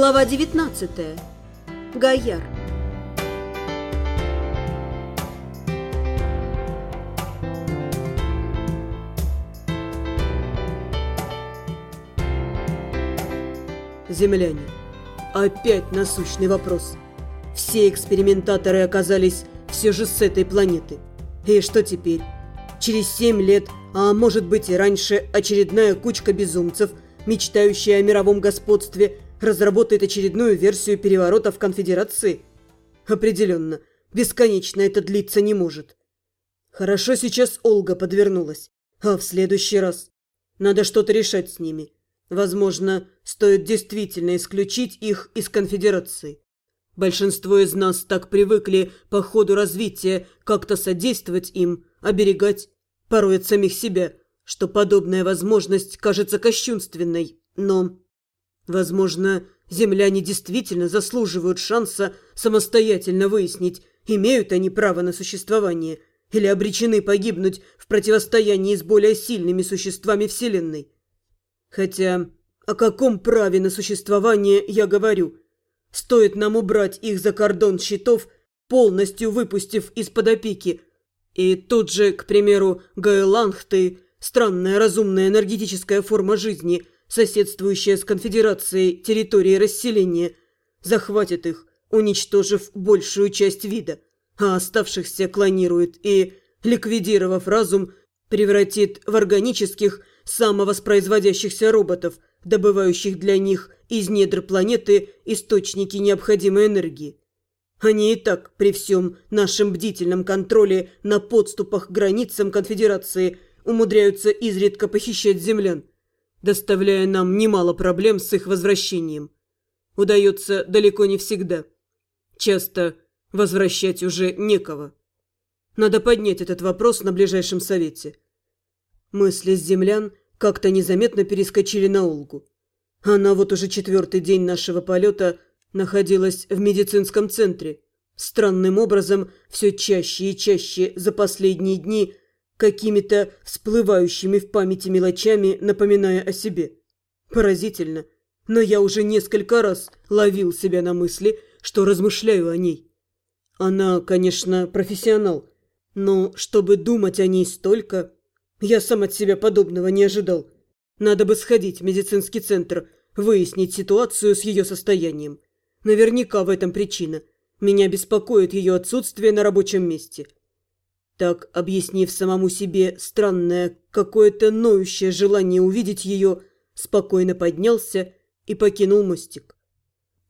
Глава 19. Гаяр. Земляне. Опять насущный вопрос. Все экспериментаторы оказались все же с этой планеты. И что теперь? Через семь лет, а может быть и раньше, очередная кучка безумцев, мечтающая о мировом господстве, разработает очередную версию переворота в конфедерации? Определенно, бесконечно это длиться не может. Хорошо сейчас Олга подвернулась, а в следующий раз надо что-то решать с ними. Возможно, стоит действительно исключить их из конфедерации. Большинство из нас так привыкли по ходу развития как-то содействовать им, оберегать, порой от самих себя, что подобная возможность кажется кощунственной. Но, возможно, земляне действительно заслуживают шанса самостоятельно выяснить, имеют они право на существование или обречены погибнуть в противостоянии с более сильными существами Вселенной. Хотя о каком праве на существование я говорю? Стоит нам убрать их за кордон щитов, полностью выпустив из-под опеки. И тут же, к примеру, Гайлангты, странная разумная энергетическая форма жизни, соседствующая с конфедерацией территории расселения, захватит их, уничтожив большую часть вида, а оставшихся клонирует и, ликвидировав разум, превратит в органических самовоспроизводящихся роботов, добывающих для них из недр планеты источники необходимой энергии. Они и так при всем нашем бдительном контроле на подступах к границам конфедерации умудряются изредка похищать землян, доставляя нам немало проблем с их возвращением. Удается далеко не всегда. Часто возвращать уже некого. Надо поднять этот вопрос на ближайшем совете. Мысли с землян как-то незаметно перескочили на Олгу. Она вот уже четвертый день нашего полета находилась в медицинском центре. Странным образом, все чаще и чаще за последние дни какими-то всплывающими в памяти мелочами, напоминая о себе. Поразительно, но я уже несколько раз ловил себя на мысли, что размышляю о ней. Она, конечно, профессионал, но чтобы думать о ней столько, я сам от себя подобного не ожидал. Надо бы сходить в медицинский центр, выяснить ситуацию с ее состоянием. Наверняка в этом причина. Меня беспокоит ее отсутствие на рабочем месте. Так, объяснив самому себе странное, какое-то ноющее желание увидеть ее, спокойно поднялся и покинул мостик.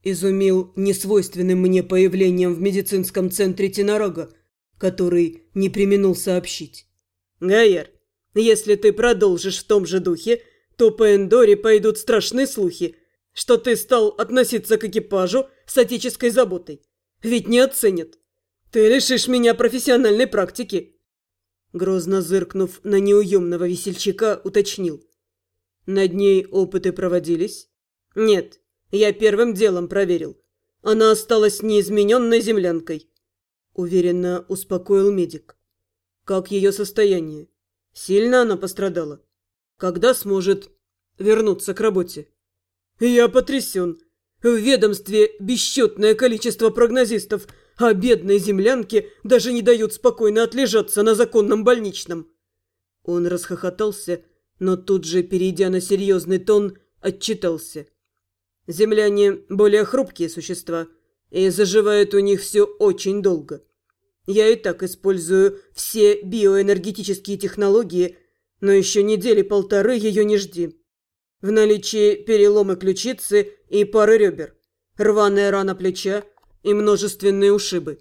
Изумил несвойственным мне появлением в медицинском центре Тенорога, который не применул сообщить. «Гайер, если ты продолжишь в том же духе, то по Эндоре пойдут страшные слухи, что ты стал относиться к экипажу с отеческой заботой. Ведь не оценят. Ты лишишь меня профессиональной практики. Грозно зыркнув на неуемного весельчака, уточнил. Над ней опыты проводились? Нет, я первым делом проверил. Она осталась неизмененной землянкой. Уверенно успокоил медик. Как ее состояние? Сильно она пострадала? Когда сможет вернуться к работе? Я потрясен. В ведомстве бесчетное количество прогнозистов, а бедной землянке даже не дают спокойно отлежаться на законном больничном. Он расхохотался, но тут же, перейдя на серьезный тон, отчитался. Земляне более хрупкие существа, и заживает у них все очень долго. Я и так использую все биоэнергетические технологии, но еще недели полторы ее не жди. В наличии переломы ключицы и пары ребер, рваная рана плеча и множественные ушибы.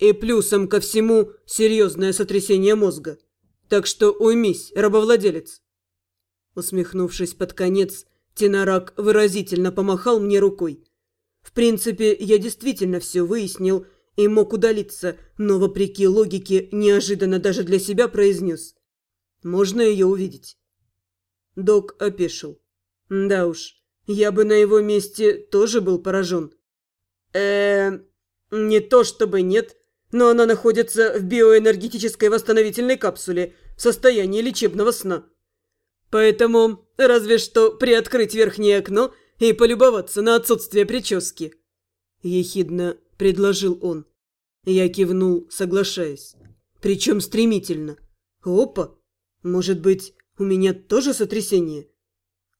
И плюсом ко всему серьезное сотрясение мозга. Так что уймись, рабовладелец. Усмехнувшись под конец, Тенорак выразительно помахал мне рукой. В принципе, я действительно все выяснил и мог удалиться, но, вопреки логике, неожиданно даже для себя произнес. «Можно ее увидеть?» Док опешил. «Да уж, я бы на его месте тоже был поражен». э не то чтобы нет, но она находится в биоэнергетической восстановительной капсуле в состоянии лечебного сна. Поэтому разве что приоткрыть верхнее окно и полюбоваться на отсутствие прически?» Ехидно предложил он. Я кивнул, соглашаясь. Причем стремительно. Опа! Может быть, у меня тоже сотрясение?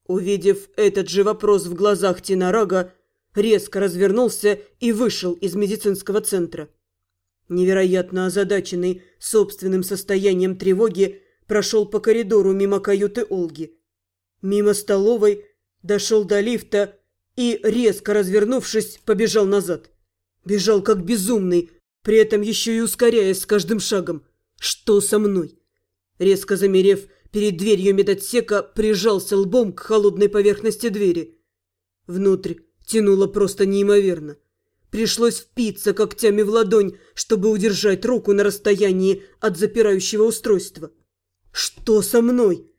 Увидев этот же вопрос в глазах Тинарага, резко развернулся и вышел из медицинского центра. Невероятно озадаченный собственным состоянием тревоги, прошел по коридору мимо каюты Олги. Мимо столовой дошел до лифта и, резко развернувшись, побежал назад. Бежал как безумный, при этом еще и ускоряясь с каждым шагом. Что со мной? Резко замерев перед дверью медотсека, прижался лбом к холодной поверхности двери. Внутрь тянуло просто неимоверно. Пришлось впиться когтями в ладонь, чтобы удержать руку на расстоянии от запирающего устройства. Что со мной?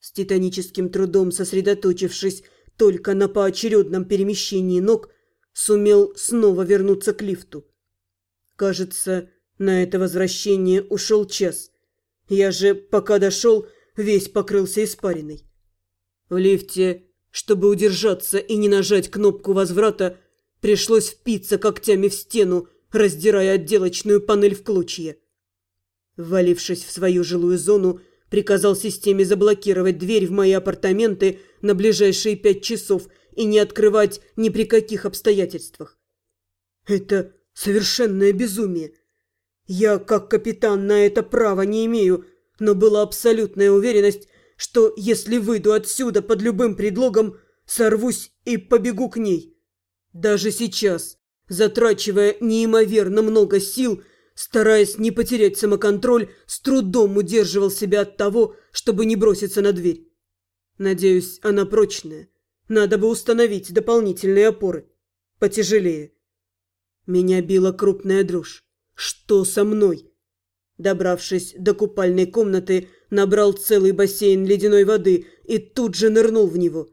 С титаническим трудом сосредоточившись только на поочередном перемещении ног, сумел снова вернуться к лифту. Кажется, на это возвращение ушел час. Я же, пока дошел, весь покрылся испариной. В лифте, чтобы удержаться и не нажать кнопку возврата, пришлось впиться когтями в стену, раздирая отделочную панель в клочья. Ввалившись в свою жилую зону, приказал системе заблокировать дверь в мои апартаменты на ближайшие пять часов и не открывать ни при каких обстоятельствах. Это совершенное безумие. Я, как капитан, на это права не имею, но была абсолютная уверенность, что если выйду отсюда под любым предлогом, сорвусь и побегу к ней. Даже сейчас, затрачивая неимоверно много сил, Стараясь не потерять самоконтроль, с трудом удерживал себя от того, чтобы не броситься на дверь. Надеюсь, она прочная. Надо бы установить дополнительные опоры. Потяжелее. Меня била крупная дрожь. Что со мной? Добравшись до купальной комнаты, набрал целый бассейн ледяной воды и тут же нырнул в него.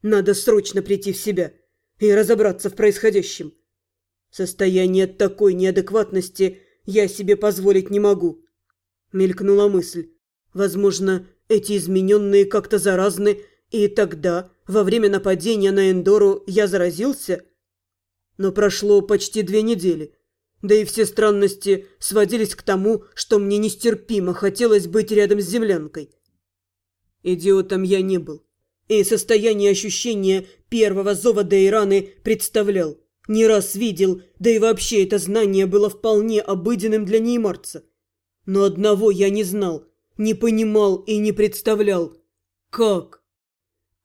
Надо срочно прийти в себя и разобраться в происходящем. Состояние такой неадекватности я себе позволить не могу. Мелькнула мысль. Возможно, эти измененные как-то заразны, и тогда, во время нападения на Эндору, я заразился? Но прошло почти две недели. Да и все странности сводились к тому, что мне нестерпимо хотелось быть рядом с землянкой. Идиотом я не был. И состояние ощущения первого зова Дейраны представлял. Не раз видел, да и вообще это знание было вполне обыденным для неймарца. Но одного я не знал, не понимал и не представлял. Как?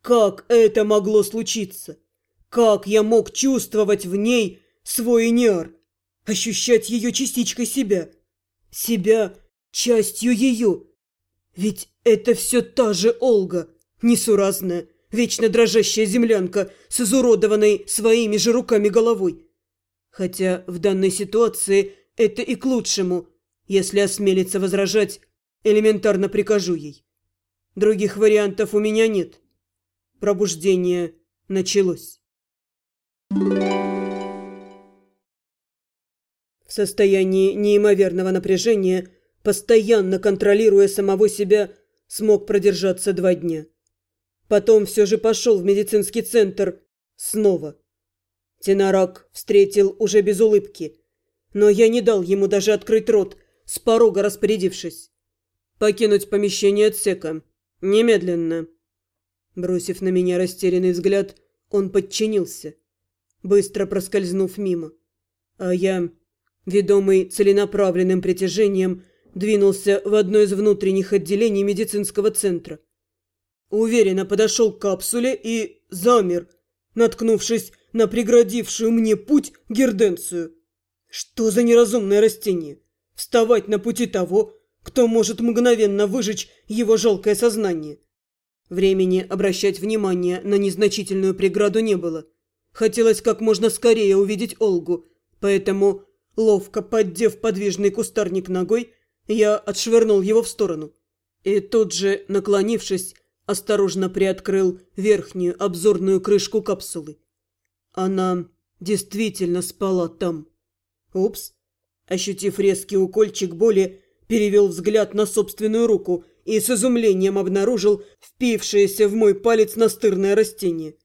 Как это могло случиться? Как я мог чувствовать в ней свой Ниар? Ощущать ее частичкой себя? Себя частью ее? Ведь это все та же Олга, несуразная, вечно дрожащая землянка с изуродованной своими же руками головой. Хотя в данной ситуации это и к лучшему. Если осмелится возражать, элементарно прикажу ей. Других вариантов у меня нет. Пробуждение началось. В состоянии неимоверного напряжения, постоянно контролируя самого себя, смог продержаться два дня. Потом все же пошел в медицинский центр. Снова. Тенарак встретил уже без улыбки. Но я не дал ему даже открыть рот, с порога распорядившись. Покинуть помещение отсека. Немедленно. Бросив на меня растерянный взгляд, он подчинился, быстро проскользнув мимо. А я, ведомый целенаправленным притяжением, двинулся в одно из внутренних отделений медицинского центра – Уверенно подошел к капсуле и замер, наткнувшись на преградившую мне путь герденцию. Что за неразумное растение? Вставать на пути того, кто может мгновенно выжечь его жалкое сознание. Времени обращать внимание на незначительную преграду не было. Хотелось как можно скорее увидеть Олгу, поэтому, ловко поддев подвижный кустарник ногой, я отшвырнул его в сторону. И тут же, наклонившись, осторожно приоткрыл верхнюю обзорную крышку капсулы. Она действительно спала там. Упс. Ощутив резкий укольчик боли, перевел взгляд на собственную руку и с изумлением обнаружил впившееся в мой палец настырное растение.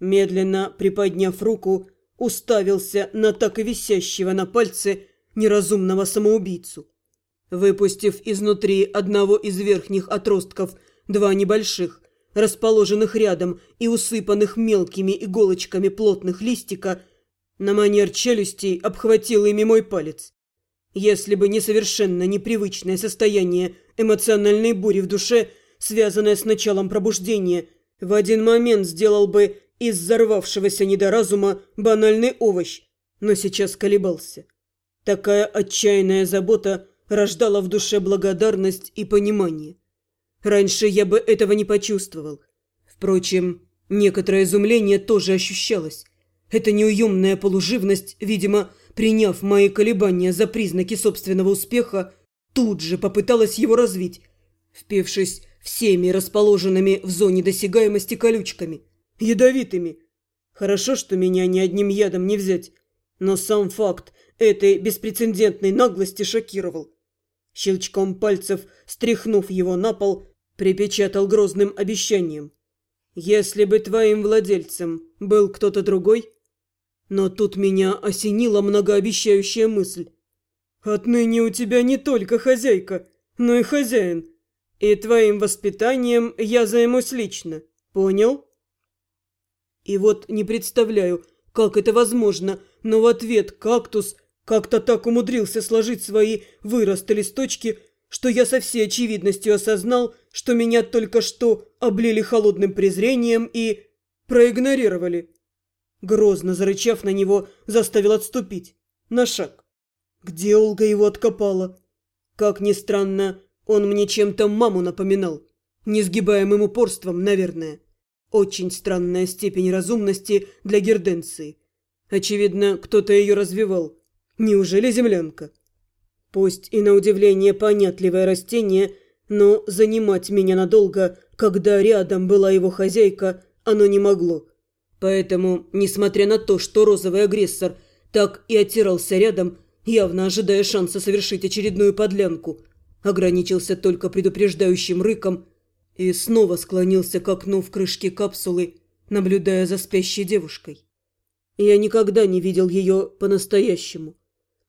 Медленно приподняв руку, уставился на так и висящего на пальце неразумного самоубийцу. Выпустив изнутри одного из верхних отростков два небольших, расположенных рядом и усыпанных мелкими иголочками плотных листика, на манер челюстей обхватил ими мой палец. Если бы не совершенно непривычное состояние эмоциональной бури в душе, связанное с началом пробуждения, в один момент сделал бы из взорвавшегося недоразума банальный овощ, но сейчас колебался. Такая отчаянная забота рождала в душе благодарность и понимание. Раньше я бы этого не почувствовал. Впрочем, некоторое изумление тоже ощущалось. Эта неуемная полуживность, видимо, приняв мои колебания за признаки собственного успеха, тут же попыталась его развить, впившись всеми расположенными в зоне досягаемости колючками, ядовитыми. Хорошо, что меня ни одним ядом не взять, но сам факт этой беспрецедентной наглости шокировал. Щелчком пальцев, стряхнув его на пол, припечатал грозным обещанием. «Если бы твоим владельцем был кто-то другой...» Но тут меня осенила многообещающая мысль. «Отныне у тебя не только хозяйка, но и хозяин. И твоим воспитанием я займусь лично. Понял?» И вот не представляю, как это возможно, но в ответ кактус – как-то так умудрился сложить свои выросты листочки, что я со всей очевидностью осознал, что меня только что облили холодным презрением и проигнорировали. Грозно зарычав на него, заставил отступить. На шаг. Где Олга его откопала? Как ни странно, он мне чем-то маму напоминал. Несгибаемым упорством, наверное. Очень странная степень разумности для герденции. Очевидно, кто-то ее развивал. Неужели землянка? Пусть и на удивление понятливое растение, но занимать меня надолго, когда рядом была его хозяйка, оно не могло. Поэтому, несмотря на то, что розовый агрессор так и оттирался рядом, явно ожидая шанса совершить очередную подлянку, ограничился только предупреждающим рыком и снова склонился к окну в крышке капсулы, наблюдая за спящей девушкой. Я никогда не видел ее по-настоящему.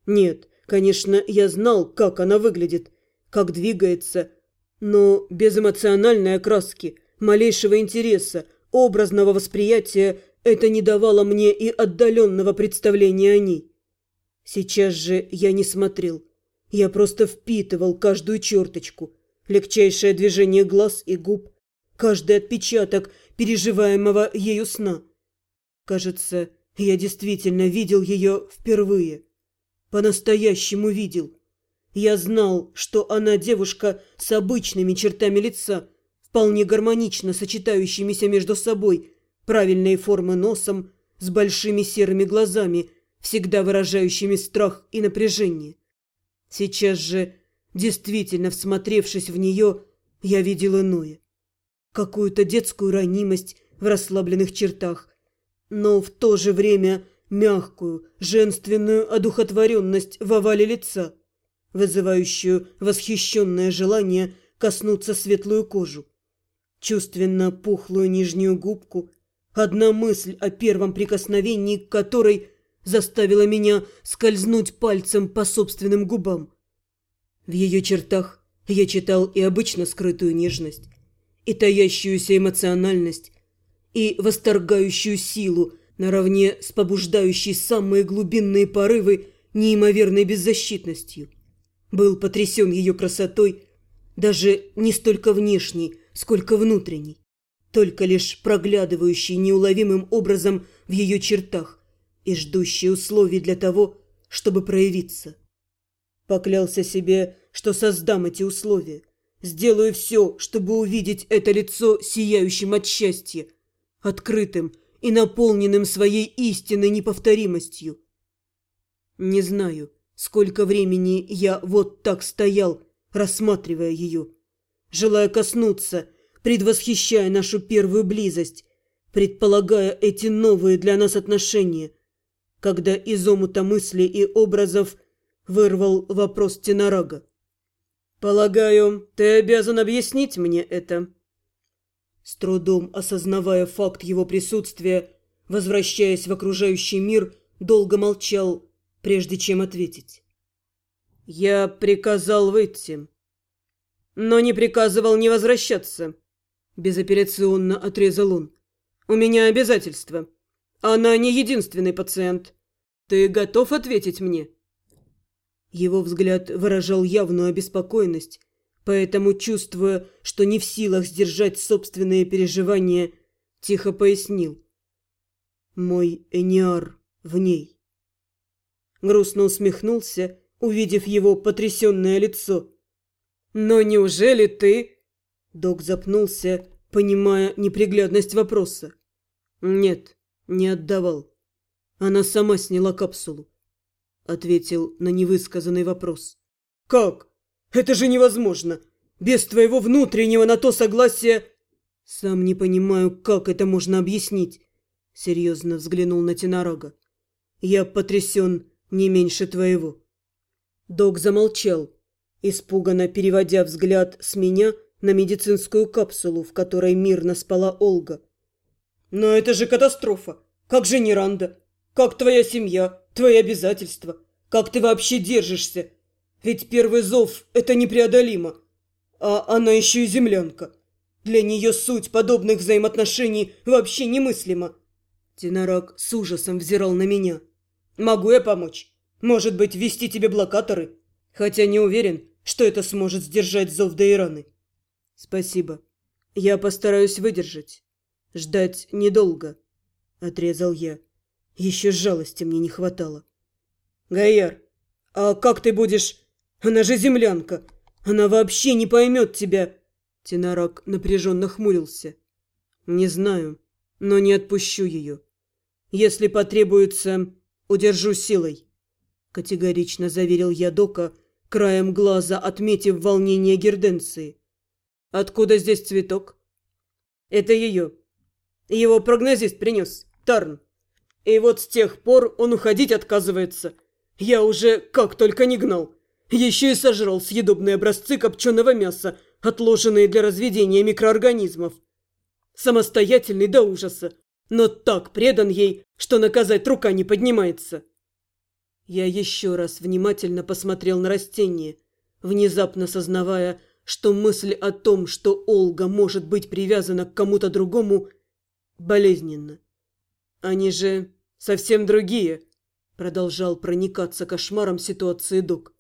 Нет, конечно, я знал, как она выглядит, как двигается, но без эмоциональной окраски, малейшего интереса, образного восприятия это не давало мне и отдаленного представления о ней. Сейчас же я не смотрел. Я просто впитывал каждую черточку, легчайшее движение глаз и губ, каждый отпечаток переживаемого ею сна. Кажется, я действительно видел ее впервые. По-настоящему видел. Я знал, что она девушка с обычными чертами лица, вполне гармонично сочетающимися между собой, правильной формы носом, с большими серыми глазами, всегда выражающими страх и напряжение. Сейчас же, действительно всмотревшись в нее, я видел иное. Какую-то детскую ранимость в расслабленных чертах, но в то же время мягкую, женственную одухотворенность в овале лица, вызывающую восхищенное желание коснуться светлую кожу, чувственно пухлую нижнюю губку, одна мысль о первом прикосновении к которой заставила меня скользнуть пальцем по собственным губам. В ее чертах я читал и обычно скрытую нежность, и таящуюся эмоциональность, и восторгающую силу, наравне с побуждающей самые глубинные порывы неимоверной беззащитностью. Был потрясен ее красотой, даже не столько внешней, сколько внутренней, только лишь проглядывающей неуловимым образом в ее чертах и ждущей условий для того, чтобы проявиться. Поклялся себе, что создам эти условия, сделаю все, чтобы увидеть это лицо сияющим от счастья, открытым, и наполненным своей истинной неповторимостью. Не знаю, сколько времени я вот так стоял, рассматривая ее, желая коснуться, предвосхищая нашу первую близость, предполагая эти новые для нас отношения, когда из омута мыслей и образов вырвал вопрос Тенорага. «Полагаю, ты обязан объяснить мне это». С трудом осознавая факт его присутствия, возвращаясь в окружающий мир, долго молчал, прежде чем ответить. «Я приказал выйти, но не приказывал не возвращаться», – безапелляционно отрезал он. «У меня обязательства. Она не единственный пациент. Ты готов ответить мне?» Его взгляд выражал явную обеспокоенность, поэтому, чувствуя, что не в силах сдержать собственные переживания, тихо пояснил. «Мой Эниар в ней». Грустно усмехнулся, увидев его потрясенное лицо. «Но неужели ты...» Док запнулся, понимая неприглядность вопроса. «Нет, не отдавал. Она сама сняла капсулу ответил на невысказанный вопрос. «Как? Это же невозможно! Без твоего внутреннего на то согласия...» «Сам не понимаю, как это можно объяснить», — серьезно взглянул на Тенорога. «Я потрясен не меньше твоего». Док замолчал, испуганно переводя взгляд с меня на медицинскую капсулу, в которой мирно спала Олга. «Но это же катастрофа! Как же Неранда? Как твоя семья? Твои обязательства? Как ты вообще держишься? Ведь первый зов – это непреодолимо. А она еще и землянка. Для нее суть подобных взаимоотношений вообще немыслима. Тенорак с ужасом взирал на меня. «Могу я помочь? Может быть, ввести тебе блокаторы? Хотя не уверен, что это сможет сдержать зов Дейраны». «Спасибо. Я постараюсь выдержать. Ждать недолго», – отрезал я. Еще жалости мне не хватало. Гайяр, а как ты будешь... Она же землянка. Она вообще не поймет тебя. Тенорак напряженно хмурился. Не знаю, но не отпущу ее. Если потребуется, удержу силой. Категорично заверил я Дока, краем глаза отметив волнение Герденции. Откуда здесь цветок? Это ее. Его прогнозист принес. Тарн. И вот с тех пор он уходить отказывается. Я уже как только не гнал. Еще и сожрал съедобные образцы копченого мяса, отложенные для разведения микроорганизмов. Самостоятельный до ужаса, но так предан ей, что наказать рука не поднимается. Я еще раз внимательно посмотрел на растение, внезапно сознавая, что мысль о том, что Олга может быть привязана к кому-то другому, болезненна. Они же совсем другие, продолжал проникаться кошмаром ситуации док.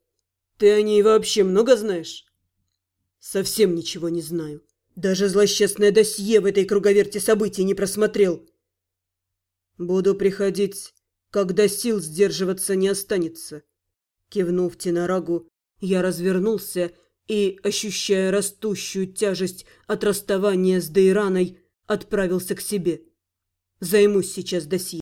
Ты о ней вообще много знаешь? Совсем ничего не знаю. Даже злосчастное досье в этой круговерте событий не просмотрел. Буду приходить, когда сил сдерживаться не останется. Кивнув Тенорагу, я развернулся и, ощущая растущую тяжесть от расставания с Дейраной, отправился к себе. Займусь сейчас досье.